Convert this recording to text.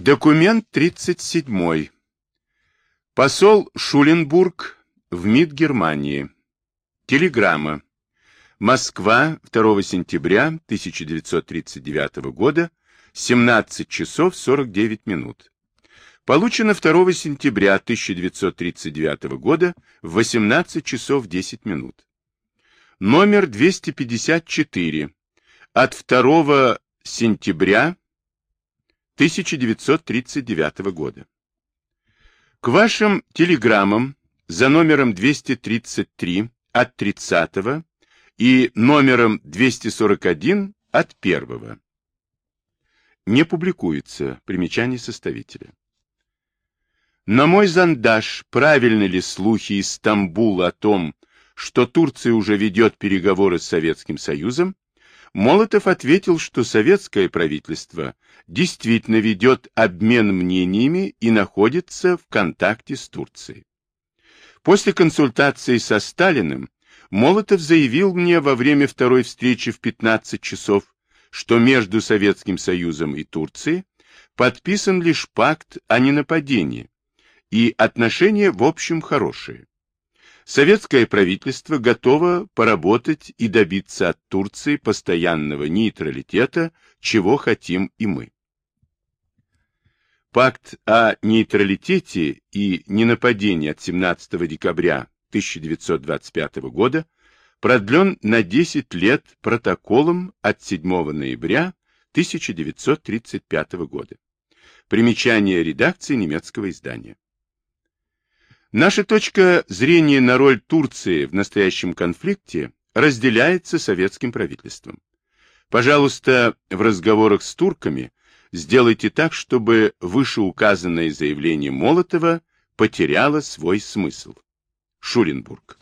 Документ 37. Посол Шуленбург в МИД Германии. Телеграмма. Москва, 2 сентября 1939 года, 17 часов 49 минут. Получено 2 сентября 1939 года в 18 часов 10 минут. Номер 254 от 2 сентября 1939 года. К вашим телеграммам за номером 233 от 30 и номером 241 от 1 не публикуется примечание составителя. На мой зондаж, правильны ли слухи из Стамбула о том, что Турция уже ведет переговоры с Советским Союзом, Молотов ответил, что советское правительство действительно ведет обмен мнениями и находится в контакте с Турцией. После консультации со Сталиным Молотов заявил мне во время второй встречи в 15 часов, что между Советским Союзом и Турцией подписан лишь пакт о ненападении, и отношения в общем хорошие. Советское правительство готово поработать и добиться от Турции постоянного нейтралитета, чего хотим и мы. Пакт о нейтралитете и ненападении от 17 декабря 1925 года продлен на 10 лет протоколом от 7 ноября 1935 года. Примечание редакции немецкого издания. Наша точка зрения на роль Турции в настоящем конфликте разделяется советским правительством. Пожалуйста, в разговорах с турками сделайте так, чтобы вышеуказанное заявление Молотова потеряло свой смысл. Шуленбург